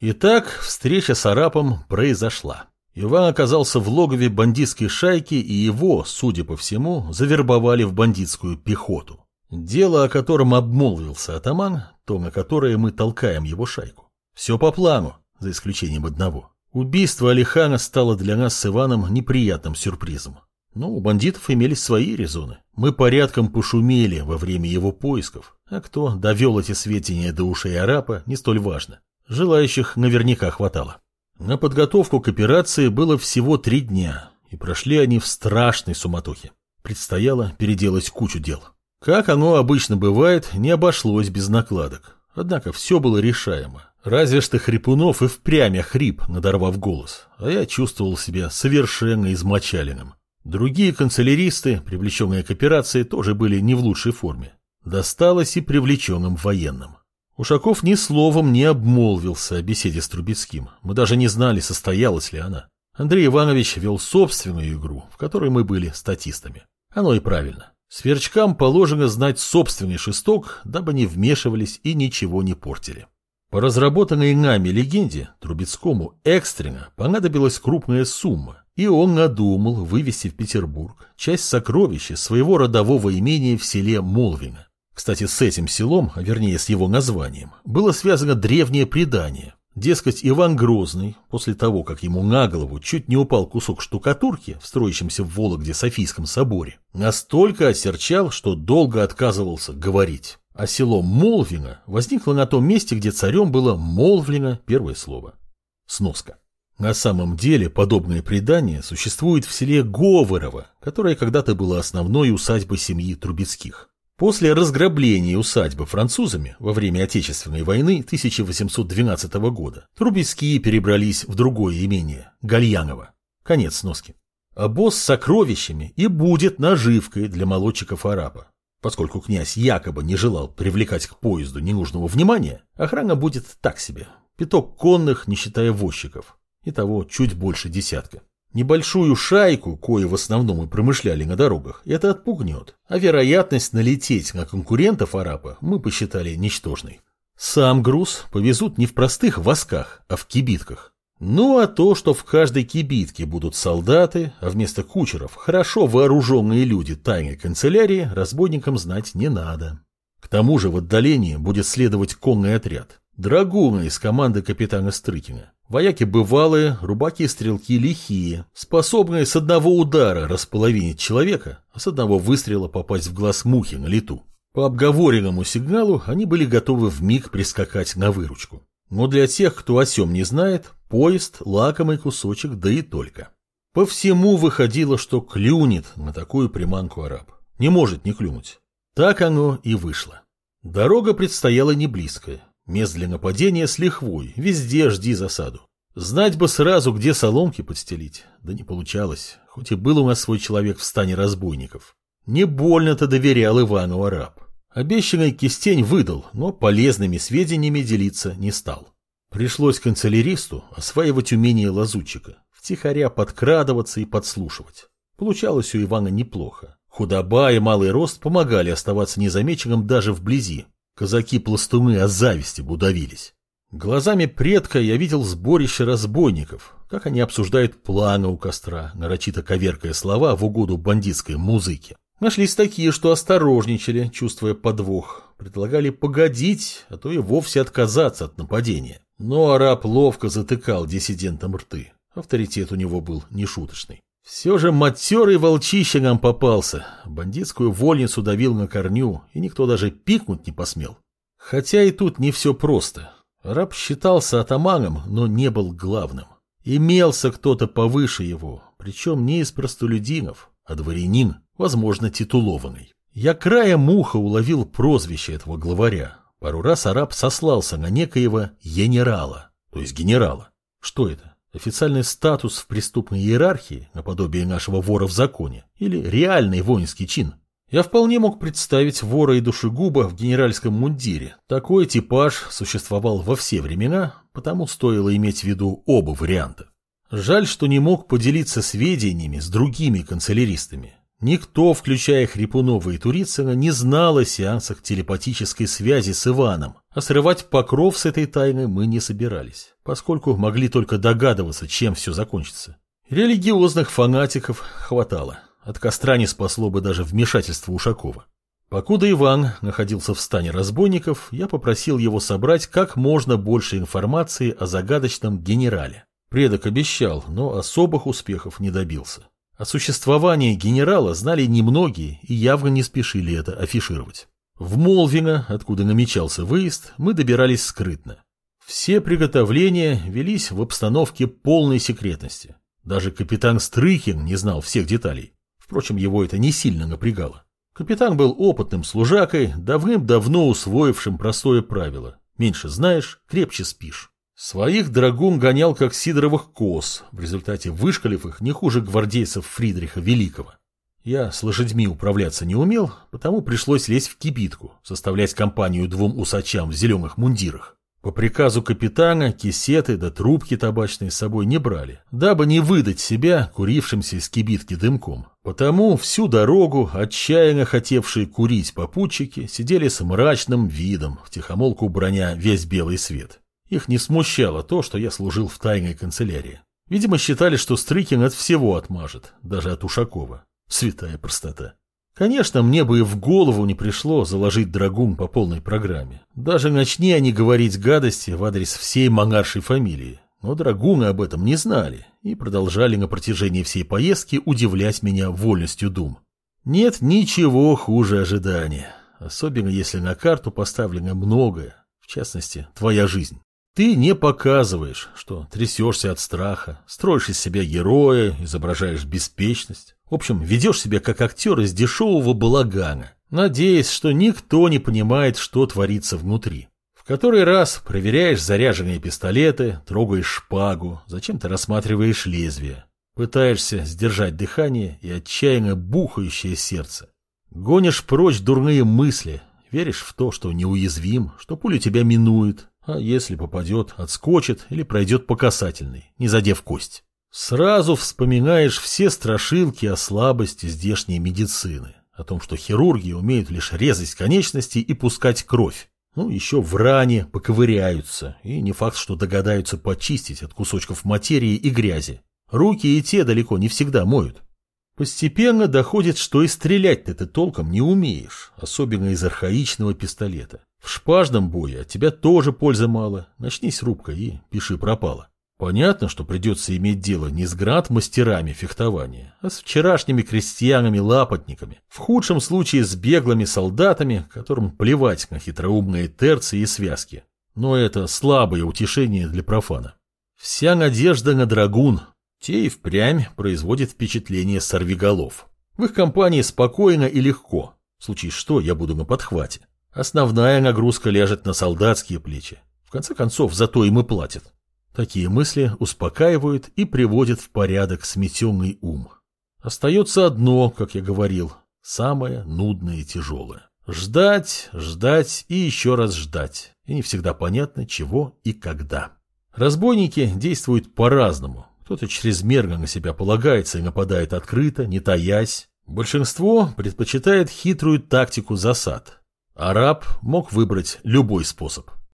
Итак, встреча с арапом произошла. Иван оказался в логове бандитской шайки, и его, судя по всему, завербовали в бандитскую пехоту. Дело, о котором обмолвился атаман, то, на которое мы толкаем его шайку. Все по плану, за исключением одного. Убийство Алихана стало для нас с Иваном неприятным сюрпризом. Но у бандитов имелись свои резоны. Мы порядком пошумели во время его поисков, а кто довел эти сведения до ушей арапа, не столь важно. Желающих наверняка хватало. На подготовку к операции было всего три дня, и прошли они в страшной суматохе. Предстояло переделать кучу дел. Как оно обычно бывает, не обошлось без накладок. Однако все было решаемо. Разве что Хрипунов и впрямь хрип, надорвав голос, а я чувствовал себя совершенно измочаленным. Другие канцеляристы, привлеченные к операции, тоже были не в лучшей форме. Досталось и привлеченным военным. Ушаков ни словом не обмолвился о беседе с Трубецким. Мы даже не знали, состоялась ли она. Андрей Иванович вел собственную игру, в которой мы были статистами. Оно и правильно. Сверчкам положено знать собственный шесток, дабы не вмешивались и ничего не портили. По разработанной нами легенде, Трубецкому экстренно понадобилась крупная сумма, и он надумал вывести в Петербург часть сокровища своего родового имения в селе Молвино. Кстати, с этим селом, а вернее с его названием, было связано древнее предание. Дескать, Иван Грозный, после того, как ему на голову чуть не упал кусок штукатурки в строящемся в Вологде Софийском соборе, настолько осерчал, что долго отказывался говорить. А село Молвино возникло на том месте, где царем было Молвлино первое слово. Сноска. На самом деле подобное предание существует в селе Говорово, которое когда-то было основной усадьбой семьи Трубецких. После разграбления усадьбы французами во время Отечественной войны 1812 года Трубецкие перебрались в другое имение – Гальяново. Конец сноски. А с сокровищами и будет наживкой для молодчиков араба. Поскольку князь якобы не желал привлекать к поезду ненужного внимания, охрана будет так себе. Пяток конных, не считая возчиков. Итого чуть больше десятка. Небольшую шайку, кое в основном и промышляли на дорогах, это отпугнет, а вероятность налететь на конкурентов арапа мы посчитали ничтожной. Сам груз повезут не в простых восках, а в кибитках. Ну а то, что в каждой кибитке будут солдаты, а вместо кучеров хорошо вооруженные люди тайной канцелярии, разбойникам знать не надо. К тому же в отдалении будет следовать конный отряд. Драгуны из команды капитана Стрыкина. Вояки бывалые, рубаки и стрелки лихие, способные с одного удара располовинить человека, а с одного выстрела попасть в глаз мухи на лету. По обговоренному сигналу они были готовы в миг прискакать на выручку. Но для тех, кто о сем не знает, поезд – лакомый кусочек, да и только. По всему выходило, что клюнет на такую приманку араб. Не может не клюнуть. Так оно и вышло. Дорога предстояла не близкая. Мест для нападения с лихвой, везде жди засаду. Знать бы сразу, где соломки подстелить. Да не получалось, хоть и был у нас свой человек в стане разбойников. Не больно-то доверял Ивану араб. Обещанный кистень выдал, но полезными сведениями делиться не стал. Пришлось канцеляристу осваивать умение лазутчика, втихаря подкрадываться и подслушивать. Получалось у Ивана неплохо. Худоба и малый рост помогали оставаться незамеченным даже вблизи, Казаки-пластуны о зависти будовились. Глазами предка я видел сборище разбойников, как они обсуждают планы у костра, нарочито коверкая слова в угоду бандитской музыке. Нашлись такие, что осторожничали, чувствуя подвох, предлагали погодить, а то и вовсе отказаться от нападения. Но араб ловко затыкал диссидентам рты. Авторитет у него был нешуточный. Все же матерый волчище нам попался. Бандитскую вольницу давил на корню, и никто даже пикнуть не посмел. Хотя и тут не все просто. Раб считался атаманом, но не был главным. Имелся кто-то повыше его, причем не из простолюдинов, а дворянин, возможно, титулованный. Я краем уха уловил прозвище этого главаря. Пару раз араб сослался на некоего генерала, то есть генерала. Что это? Официальный статус в преступной иерархии, наподобие нашего вора в законе, или реальный воинский чин. Я вполне мог представить вора и душегуба в генеральском мундире. Такой типаж существовал во все времена, потому стоило иметь в виду оба варианта. Жаль, что не мог поделиться сведениями с другими канцеляристами. Никто, включая Хрипунова и Турицына, не знал о сеансах телепатической связи с Иваном, а срывать покров с этой тайны мы не собирались, поскольку могли только догадываться, чем все закончится. Религиозных фанатиков хватало. От костра не спасло бы даже вмешательство Ушакова. Покуда Иван находился в стане разбойников, я попросил его собрать как можно больше информации о загадочном генерале. Предок обещал, но особых успехов не добился. О существовании генерала знали немногие и явно не спешили это афишировать. В Молвино, откуда намечался выезд, мы добирались скрытно. Все приготовления велись в обстановке полной секретности. Даже капитан Стрыхин не знал всех деталей. Впрочем, его это не сильно напрягало. Капитан был опытным служакой, давным-давно усвоившим простое правило. Меньше знаешь, крепче спишь. Своих драгун гонял как сидоровых коз, в результате вышкалив их не хуже гвардейцев Фридриха Великого. Я с лошадьми управляться не умел, потому пришлось лезть в кибитку, составлять компанию двум усачам в зеленых мундирах. По приказу капитана кисеты да трубки табачные с собой не брали, дабы не выдать себя курившимся из кибитки дымком. Потому всю дорогу отчаянно хотевшие курить попутчики сидели с мрачным видом, втихомолку броня весь белый свет. Их не смущало то, что я служил в тайной канцелярии. Видимо, считали, что Стрыкин от всего отмажет, даже от Ушакова. Святая простота. Конечно, мне бы и в голову не пришло заложить драгун по полной программе. Даже начни они говорить гадости в адрес всей монаршей фамилии. Но драгуны об этом не знали и продолжали на протяжении всей поездки удивлять меня вольностью дум. Нет ничего хуже ожидания, особенно если на карту поставлено многое, в частности, твоя жизнь. Ты не показываешь, что трясешься от страха, строишь из себя героя, изображаешь беспечность. В общем, ведешь себя как актер из дешевого балагана, надеясь, что никто не понимает, что творится внутри. В который раз проверяешь заряженные пистолеты, трогаешь шпагу, зачем ты рассматриваешь лезвие. Пытаешься сдержать дыхание и отчаянно бухающее сердце. Гонишь прочь дурные мысли, веришь в то, что неуязвим, что пуля тебя минует, а если попадет, отскочит или пройдет по касательной, не задев кость. Сразу вспоминаешь все страшилки о слабости здешней медицины, о том, что хирурги умеют лишь резать конечности и пускать кровь. Ну, еще в ране поковыряются, и не факт, что догадаются почистить от кусочков материи и грязи. Руки и те далеко не всегда моют. Постепенно доходит, что и стрелять-то ты толком не умеешь, особенно из архаичного пистолета. В шпажном бое от тебя тоже пользы мало. Начнись рубка и пиши пропало. Понятно, что придется иметь дело не с град-мастерами фехтования, а с вчерашними крестьянами-лапотниками, в худшем случае с беглыми солдатами, которым плевать на хитроумные терции и связки. Но это слабое утешение для профана. Вся надежда на драгун. Те и впрямь производят впечатление сорвиголов. В их компании спокойно и легко. В случае что, я буду на подхвате. Основная нагрузка ляжет на солдатские плечи. В конце концов, зато им и платят. Такие мысли успокаивают и приводят в порядок сметенный ум. Остается одно, как я говорил, самое нудное и тяжелое. Ждать, ждать и еще раз ждать. И не всегда понятно, чего и когда. Разбойники действуют по-разному. Кто-то чрезмерно на себя полагается и нападает открыто, не таясь. Большинство предпочитает хитрую тактику засад. Араб мог выбрать любой способ.